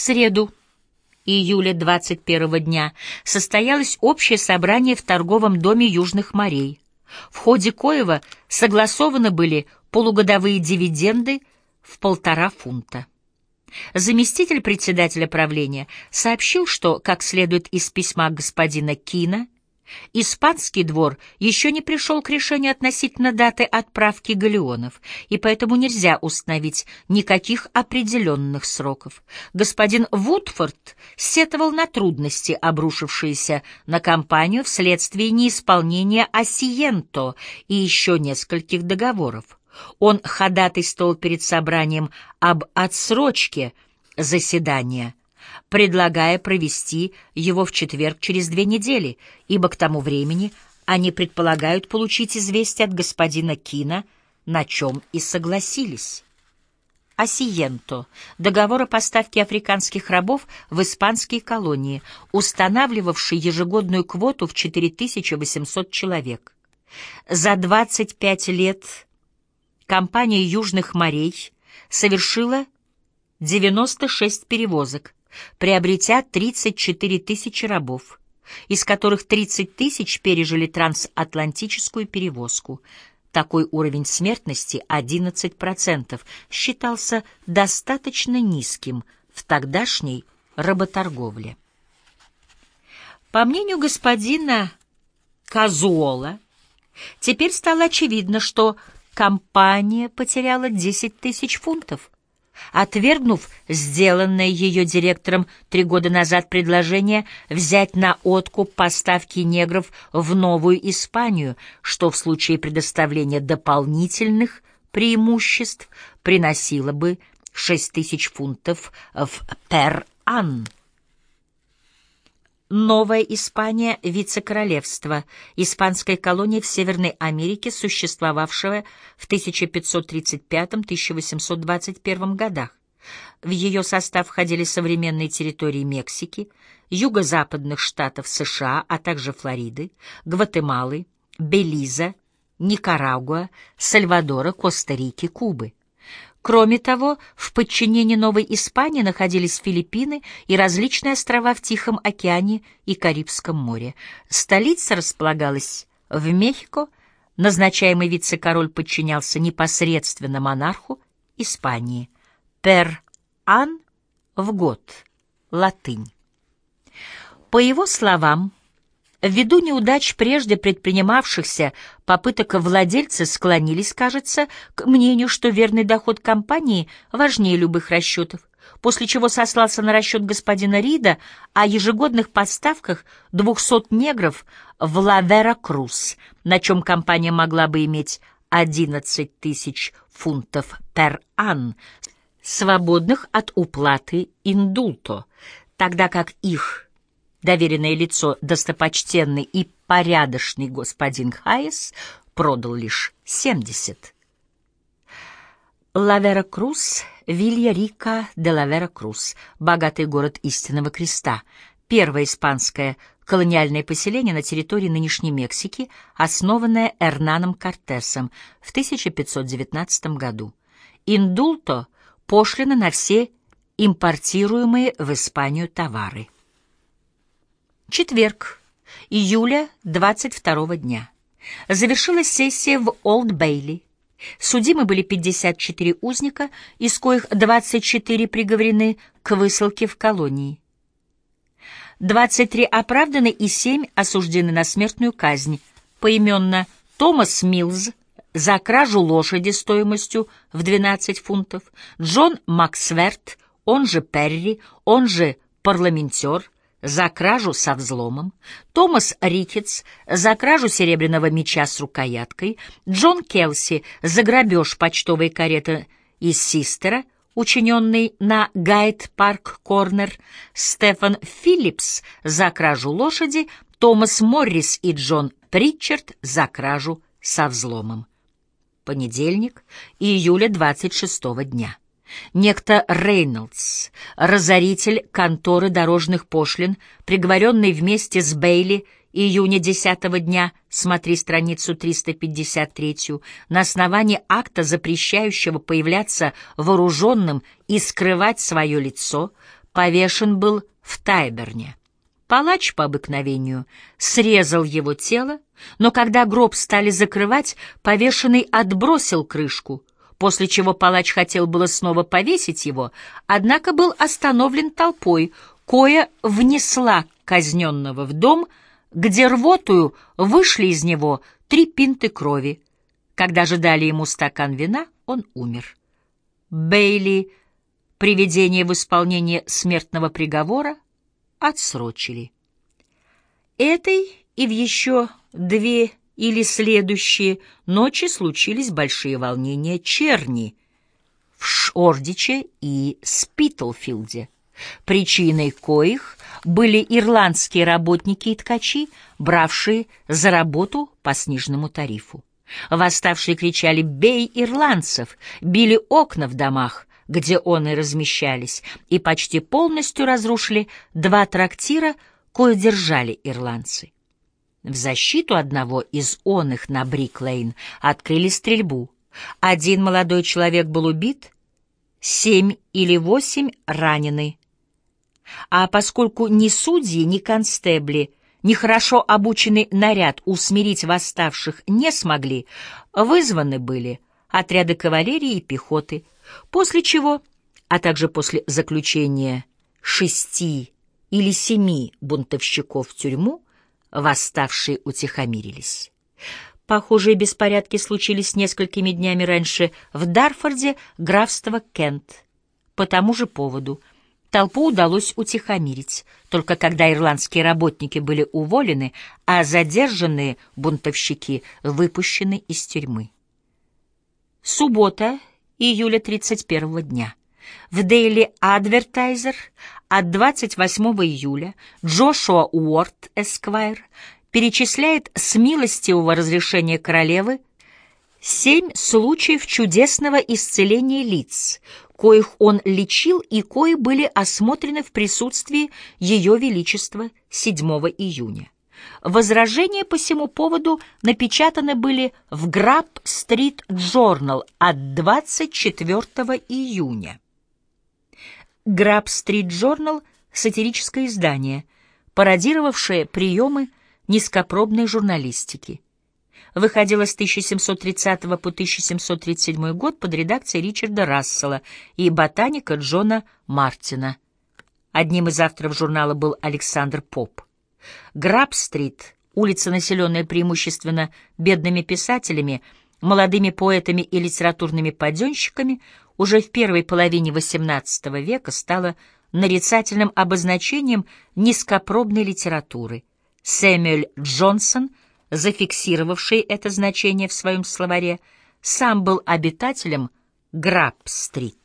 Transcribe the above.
среду, июля 21 дня, состоялось общее собрание в торговом доме Южных морей, в ходе коего согласованы были полугодовые дивиденды в полтора фунта. Заместитель председателя правления сообщил, что, как следует из письма господина Кина, Испанский двор еще не пришел к решению относительно даты отправки галеонов, и поэтому нельзя установить никаких определенных сроков. Господин Вудфорд сетовал на трудности, обрушившиеся на компанию вследствие неисполнения Осиенто и еще нескольких договоров. Он ходатайствовал перед собранием об отсрочке заседания, предлагая провести его в четверг через две недели, ибо к тому времени они предполагают получить известие от господина Кина, на чем и согласились. Осиенто — договор о поставке африканских рабов в испанские колонии, устанавливавший ежегодную квоту в 4800 человек. За 25 лет компания Южных морей совершила 96 перевозок, приобретя 34 тысячи рабов, из которых 30 тысяч пережили трансатлантическую перевозку. Такой уровень смертности 11% считался достаточно низким в тогдашней работорговле. По мнению господина Казуола, теперь стало очевидно, что компания потеряла 10 тысяч фунтов, отвергнув сделанное ее директором три года назад предложение взять на откуп поставки негров в Новую Испанию, что в случае предоставления дополнительных преимуществ приносило бы 6 тысяч фунтов в пер-ан. Новая Испания — вице-королевство, испанская колония в Северной Америке, существовавшая в 1535-1821 годах. В ее состав входили современные территории Мексики, юго-западных штатов США, а также Флориды, Гватемалы, Белиза, Никарагуа, Сальвадора, Коста-Рики, Кубы. Кроме того, в подчинении Новой Испании находились Филиппины и различные острова в Тихом океане и Карибском море. Столица располагалась в Мехико, назначаемый вице-король подчинялся непосредственно монарху Испании. Пер ан в год. Латынь. По его словам, Ввиду неудач прежде предпринимавшихся попыток владельцы склонились, кажется, к мнению, что верный доход компании важнее любых расчетов, после чего сослался на расчет господина Рида о ежегодных поставках 200 негров в Лавера-Круз, на чем компания могла бы иметь 11 тысяч фунтов пер ан, свободных от уплаты индулто, тогда как их Доверенное лицо, достопочтенный и порядочный господин Хайес, продал лишь семьдесят. Лавера Круз, Вилья Рика де Лавера Круз, богатый город истинного креста, первое испанское колониальное поселение на территории нынешней Мексики, основанное Эрнаном Кортесом в 1519 году. Индулто — пошлина на все импортируемые в Испанию товары. Четверг, июля 22 дня. Завершилась сессия в Олд-Бейли. Судимы были 54 узника, из коих 24 приговорены к высылке в колонии. 23 оправданы и 7 осуждены на смертную казнь, поименно Томас Милз за кражу лошади стоимостью в 12 фунтов, Джон Максверт, он же Перри, он же парламентер, за кражу со взломом, Томас Рикетс за кражу серебряного меча с рукояткой, Джон Келси за грабеж почтовой кареты из Систера, учиненный на Гайд-парк-корнер, Стефан Филлипс за кражу лошади, Томас Моррис и Джон Притчард за кражу со взломом. Понедельник, июля 26 дня. Некто Рейнольдс, разоритель конторы дорожных пошлин, приговоренный вместе с Бейли июня 10 дня, смотри страницу 353, на основании акта, запрещающего появляться вооруженным и скрывать свое лицо, повешен был в Тайберне. Палач по обыкновению срезал его тело, но когда гроб стали закрывать, повешенный отбросил крышку, после чего палач хотел было снова повесить его, однако был остановлен толпой, кое внесла казненного в дом, где рвотую вышли из него три пинты крови. Когда же дали ему стакан вина, он умер. Бейли приведение в исполнение смертного приговора отсрочили. Этой и в еще две или следующие ночи случились большие волнения черни в Шордиче и Спитлфилде, причиной коих были ирландские работники и ткачи, бравшие за работу по сниженному тарифу. Восставшие кричали «Бей ирландцев!», били окна в домах, где он и размещались, и почти полностью разрушили два трактира, кое держали ирландцы. В защиту одного из он их на Бриклейн открыли стрельбу. Один молодой человек был убит, семь или восемь ранены. А поскольку ни судьи, ни констебли, ни хорошо обученный наряд усмирить восставших не смогли, вызваны были отряды кавалерии и пехоты, после чего, а также после заключения шести или семи бунтовщиков в тюрьму, восставшие утихомирились. Похожие беспорядки случились несколькими днями раньше в Дарфорде, графство Кент. По тому же поводу толпу удалось утихомирить, только когда ирландские работники были уволены, а задержанные бунтовщики выпущены из тюрьмы. Суббота, июля 31 дня. В Daily Advertiser от 28 июля Джошуа Уорд, Эсквайр, перечисляет с милостивого разрешения королевы семь случаев чудесного исцеления лиц, коих он лечил и кои были осмотрены в присутствии Ее Величества 7 июня. Возражения по всему поводу напечатаны были в Граб-стрит Джорнал от 24 июня. Граб-стрит Джорнал — сатирическое издание, пародировавшее приемы низкопробной журналистики. Выходило с 1730 по 1737 год под редакцией Ричарда Рассела и ботаника Джона Мартина. Одним из авторов журнала был Александр Поп. Граб-стрит, улица, населенная преимущественно бедными писателями, молодыми поэтами и литературными паденщиками, уже в первой половине XVIII века стала нарицательным обозначением низкопробной литературы. Сэмюэль Джонсон, зафиксировавший это значение в своем словаре, сам был обитателем Граб-стрит.